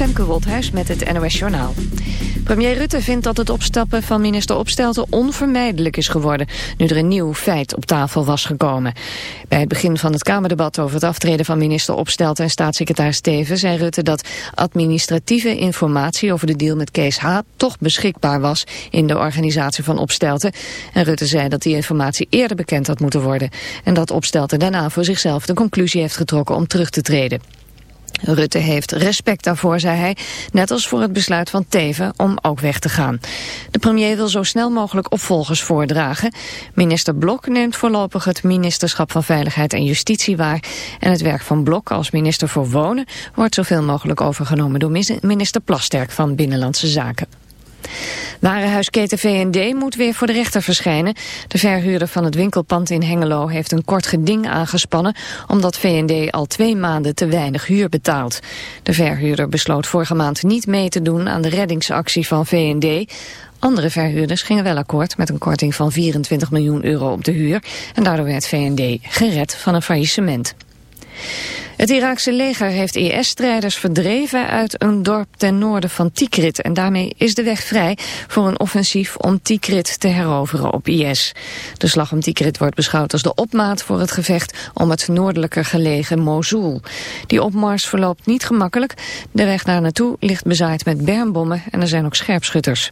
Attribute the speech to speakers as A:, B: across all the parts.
A: Femke Woldhuis met het NOS Journaal. Premier Rutte vindt dat het opstappen van minister Opstelten onvermijdelijk is geworden, nu er een nieuw feit op tafel was gekomen. Bij het begin van het Kamerdebat over het aftreden van minister Opstelten en staatssecretaris Steven zei Rutte dat administratieve informatie over de deal met Kees H. toch beschikbaar was in de organisatie van Opstelten. En Rutte zei dat die informatie eerder bekend had moeten worden en dat Opstelten daarna voor zichzelf de conclusie heeft getrokken om terug te treden. Rutte heeft respect daarvoor, zei hij, net als voor het besluit van Teven om ook weg te gaan. De premier wil zo snel mogelijk opvolgers voordragen. Minister Blok neemt voorlopig het ministerschap van Veiligheid en Justitie waar. En het werk van Blok als minister voor Wonen wordt zoveel mogelijk overgenomen door minister Plasterk van Binnenlandse Zaken. Warenhuisketen V&D moet weer voor de rechter verschijnen. De verhuurder van het winkelpand in Hengelo heeft een kort geding aangespannen... omdat V&D al twee maanden te weinig huur betaalt. De verhuurder besloot vorige maand niet mee te doen aan de reddingsactie van V&D... Andere verhuurders gingen wel akkoord met een korting van 24 miljoen euro op de huur... en daardoor werd V&D gered van een faillissement. Het Iraakse leger heeft IS-strijders verdreven uit een dorp ten noorden van Tikrit. En daarmee is de weg vrij voor een offensief om Tikrit te heroveren op IS. De slag om Tikrit wordt beschouwd als de opmaat voor het gevecht om het noordelijker gelegen Mosul. Die opmars verloopt niet gemakkelijk. De weg daar naartoe ligt bezaaid met bermbommen en er zijn ook scherpschutters.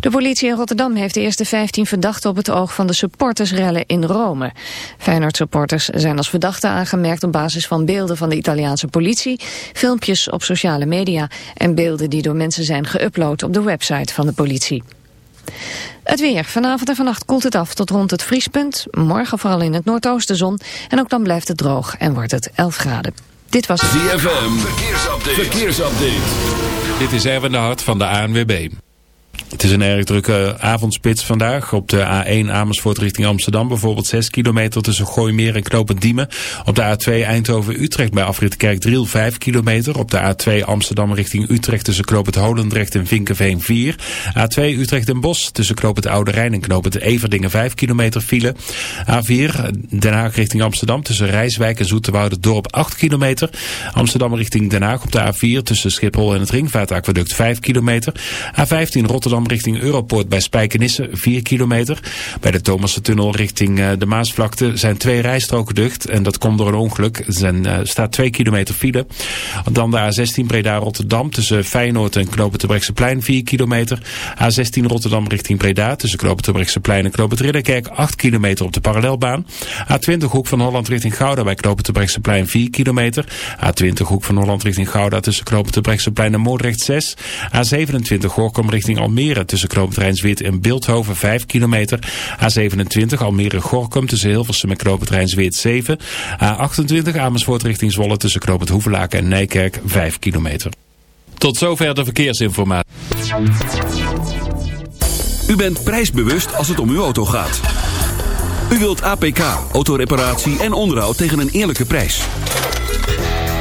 A: De politie in Rotterdam heeft de eerste 15 verdachten op het oog van de supportersrellen in Rome. Feyenoord-supporters zijn als verdachten aangemerkt op basis van beelden van de Italiaanse politie, filmpjes op sociale media en beelden die door mensen zijn geüpload op de website van de politie. Het weer. Vanavond en vannacht koelt het af tot rond het vriespunt. Morgen vooral in het noordoosten zon. En ook dan blijft het droog en wordt het 11 graden. Dit was
B: ZFM. Verkeersupdate. Verkeersupdate.
C: Dit is Erwin de Hart van de ANWB. Het is een erg drukke avondspits vandaag. Op de A1 Amersfoort richting Amsterdam bijvoorbeeld 6 kilometer tussen Gooimeer en Knopend Diemen. Op de A2 Eindhoven-Utrecht bij afrit Kerkdriel 5 kilometer. Op de A2 Amsterdam richting Utrecht tussen Knopend Holendrecht en Vinkenveen 4. A2 Utrecht en Bos tussen Knopend Oude Rijn en Knopend Everdingen 5 kilometer file. A4 Den Haag richting Amsterdam tussen Rijswijk en Zoeterwoude Dorp 8 kilometer. Amsterdam richting Den Haag op de A4 tussen Schiphol en het Ringvaartaqueduct 5 kilometer. A15 Rotterdam richting Europort bij Spijkenisse 4 kilometer. Bij de Thomassen-tunnel richting uh, de Maasvlakte zijn twee rijstroken dicht. En dat komt door een ongeluk. Er uh, staat 2 kilometer file. Dan de A16 Breda-Rotterdam tussen Feyenoord en Knopen plein 4 kilometer. A16 Rotterdam richting Breda tussen Knopen plein en Knopen Ridderkerk 8 kilometer op de parallelbaan. A20 Hoek van Holland richting Gouda bij Knopen plein 4 kilometer. A20 Hoek van Holland richting Gouda tussen Knopen plein en Moordrecht 6. A27 Gorkom richting Almere tussen Knoopend en Beeldhoven 5 kilometer. A27 Almere-Gorkum tussen Hilversum en Knoopend Rijnswit 7. A28 Amersfoort richting Zwolle tussen Knoopend en Nijkerk 5 kilometer. Tot zover de verkeersinformatie.
B: U bent prijsbewust als het om uw auto gaat. U wilt APK, autoreparatie en onderhoud tegen een eerlijke prijs.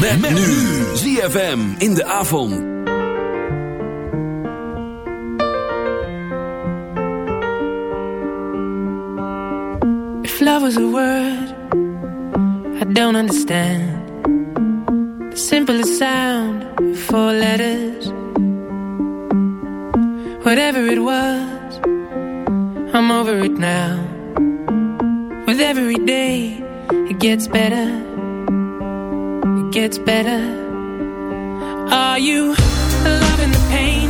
B: Met, met nu. ZFM in de avond.
D: If love was a word, I don't understand. The simplest sound, four letters. Whatever it was, I'm over it now. With every day, it gets better gets better. Are you loving the pain?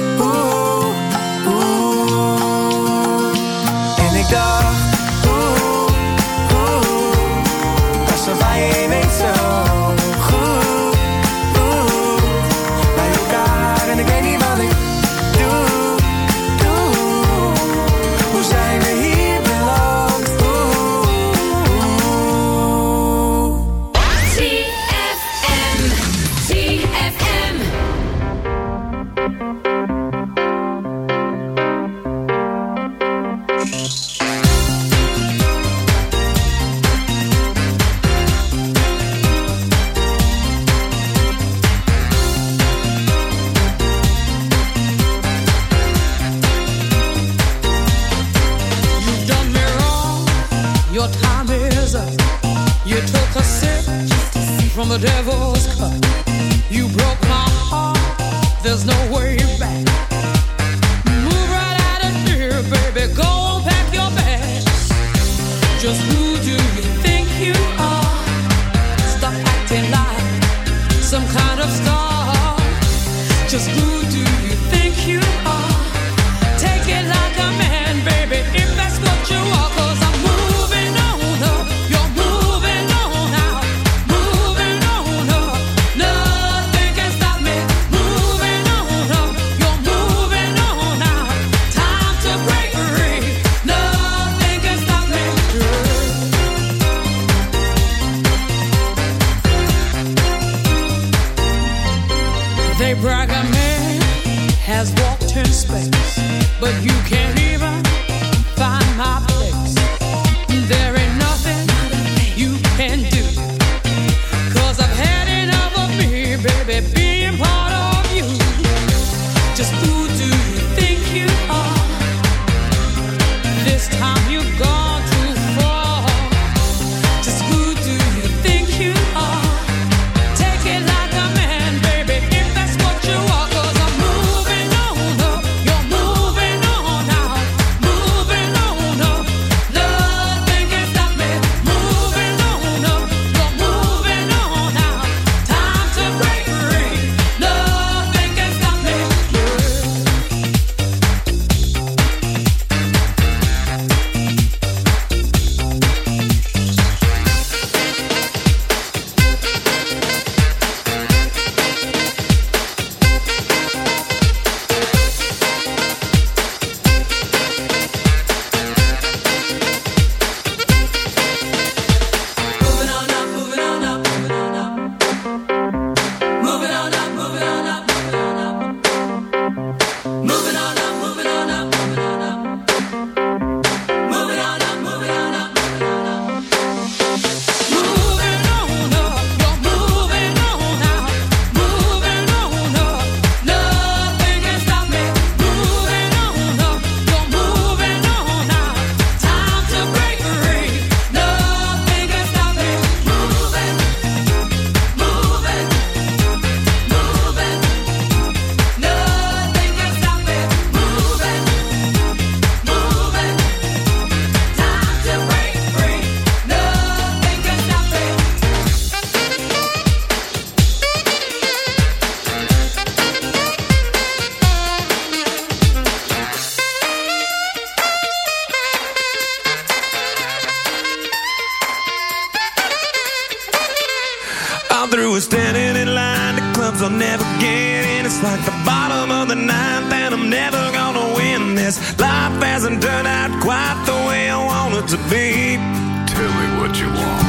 E: It's like the bottom of the ninth, and I'm never gonna win this. Life hasn't turned out quite the way I want it to be.
F: Tell me what you want.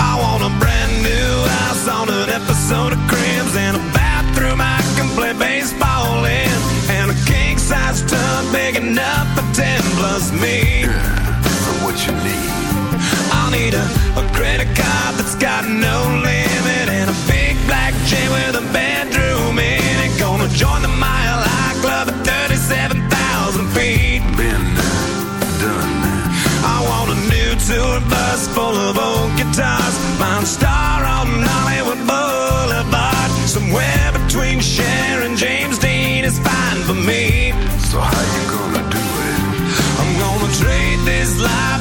E: I want a brand new house on an episode of Cribs and a bathroom I can play baseball in, and a king size tub big enough for ten plus me.
F: Yeah, what you need?
E: I'll need a, a credit card that's got no limit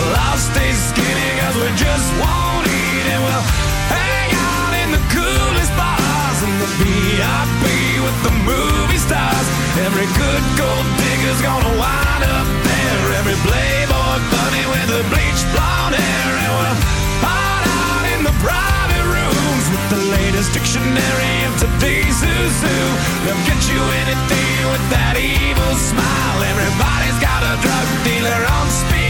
E: Well, I'll stay skinny cause we just won't eat and we'll hang out in the coolest bars in the VIP with the movie stars. Every good gold digger's gonna wind up there. Every playboy bunny with the bleached blonde hair. And we'll hide out in the private rooms with the latest dictionary of today's who. They'll get you anything with that evil smile. Everybody's got a drug dealer on speed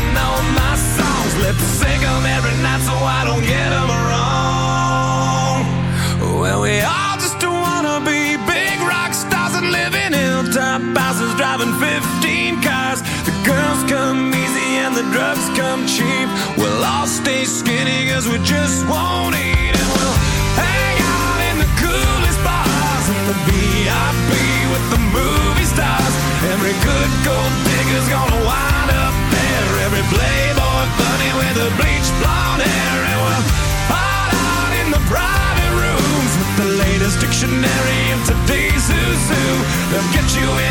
E: drugs come cheap. We'll all stay skinny cause we just won't eat and we'll hang out in the coolest bars in the VIP with the movie stars. Every good gold digger's gonna wind up there. Every playboy bunny with a bleached blonde hair and we'll hide out in the private rooms with the latest dictionary of today's who's who. They'll get you anything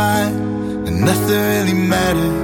G: and nothing really matters.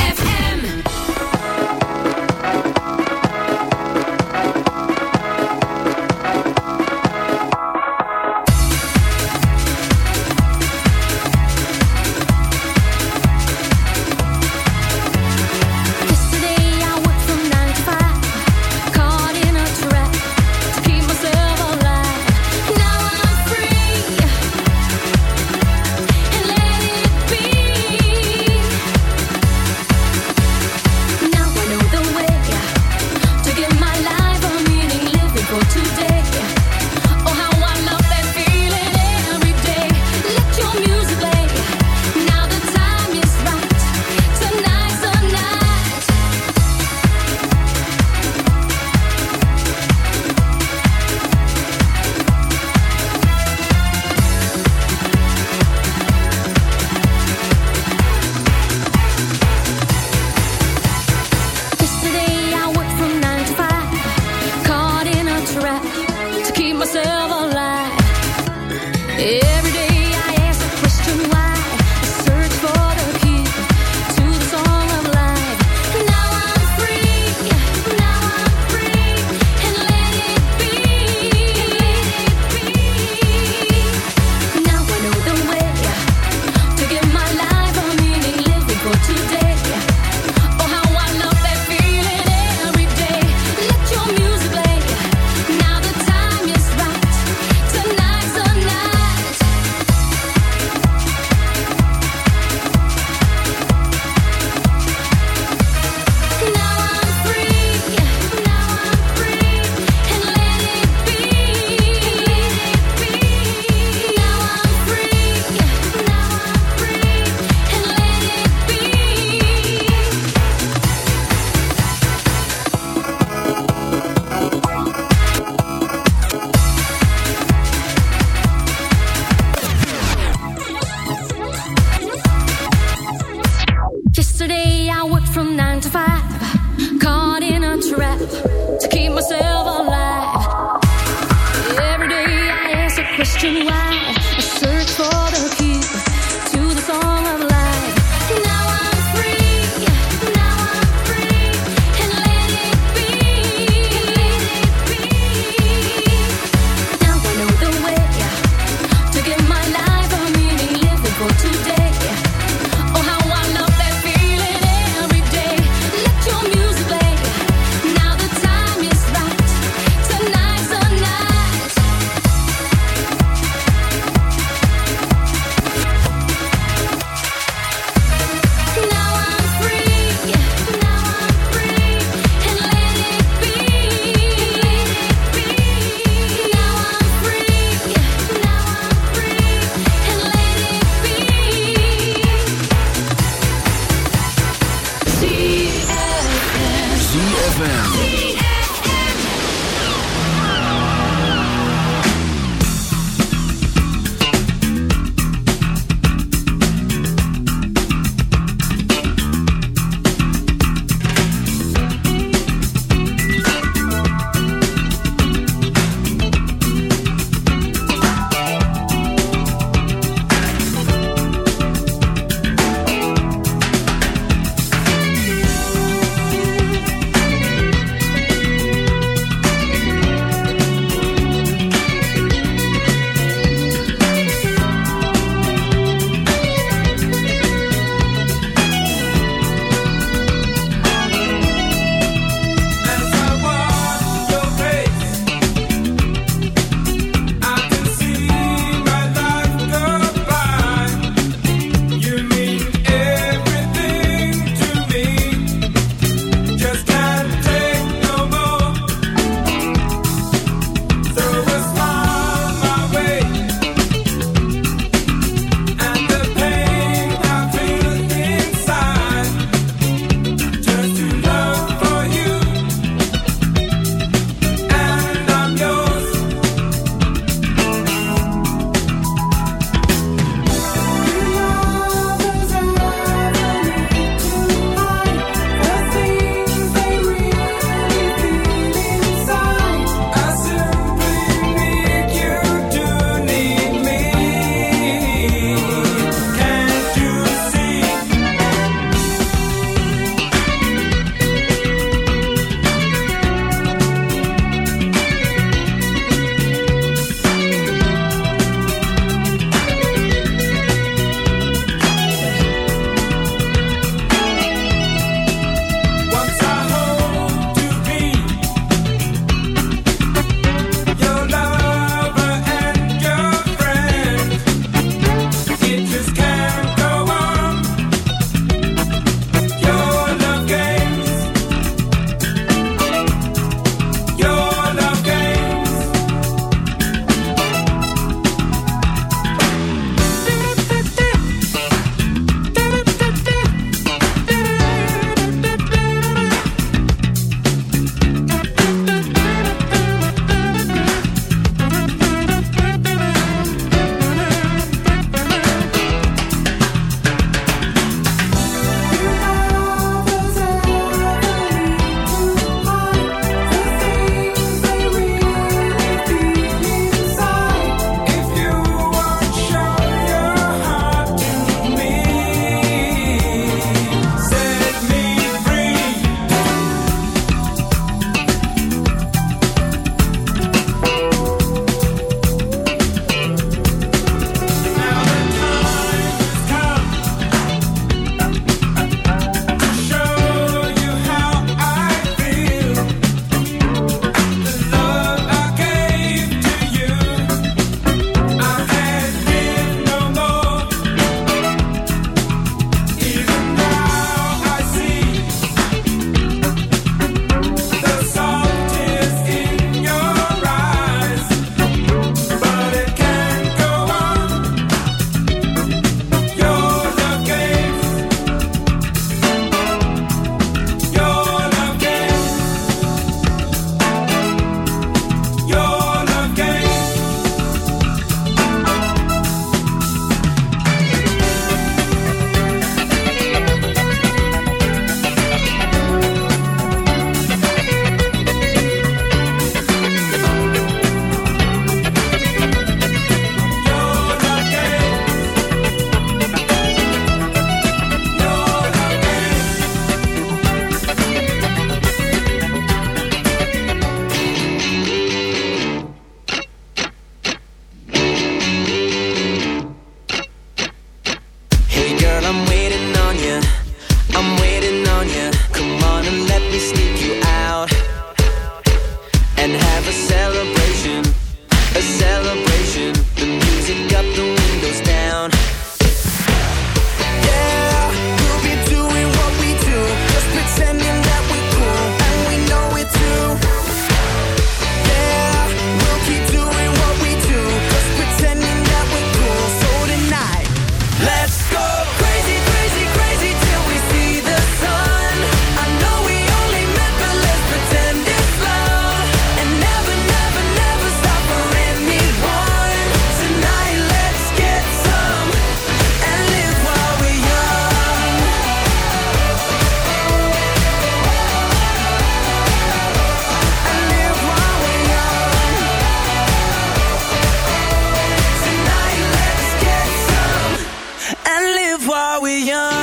H: are we young?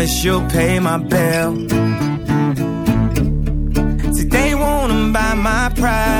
I: Promise you'll pay my bill. See, they wanna buy my pride.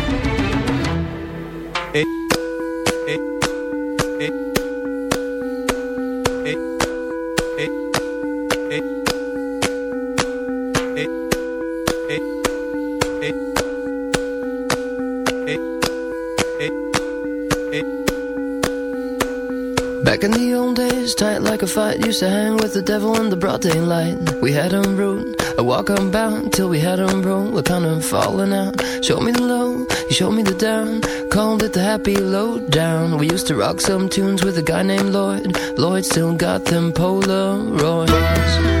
J: Back in the old days, tight like a fight, used to hang with the devil in the broad daylight. We had him rude, a walk unbound, till we had him roll, we're kind of falling out. Showed me the low, he showed me the down, called it the happy low down. We used to rock some tunes with a guy named Lloyd. Lloyd still got them Polaroids.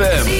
B: ZFM.